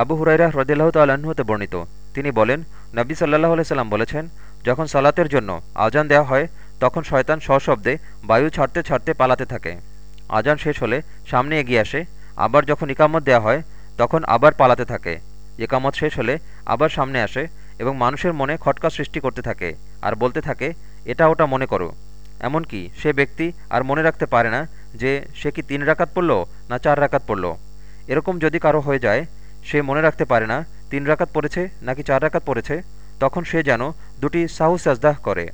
আবু হুরাইরা হ্রদিল্লাহ তাল্লাহ্ন হতে বর্ণিত। তিনি বলেন, নবী সাল্লাহ সাল্লাম বলেছেন, যখন সালাতের জন্য আজান দেওয়া হয়, তখন শয়তান সশব্দে বায়ু ছাড়তে ছাড়তে পালাতে থাকে। আজান শেষ হলে সামনে এগিয়ে আসে, আবার যখন ইকামত দেওয়া হয়, তখন আবার পালাতে থাকে। একামত শেষ হলে আবার সামনে আসে এবং মানুষের মনে খটকা সৃষ্টি করতে থাকে আর বলতে থাকে, এটা ওটা মনে করো। এমনকি সে ব্যক্তি আর মনে রাখতে পারে না যে, সে কি তিন রাকাত পড়ল না চার রাকাত পড়ল? এরকম যদি কারও হয়ে যায় সে মনে রাখতে পারে না, তিন রাকাত পড়েছে নাকি চার রাকাত পড়েছে, তখন সে যেন দুটি সাহু সাজদাহ করে।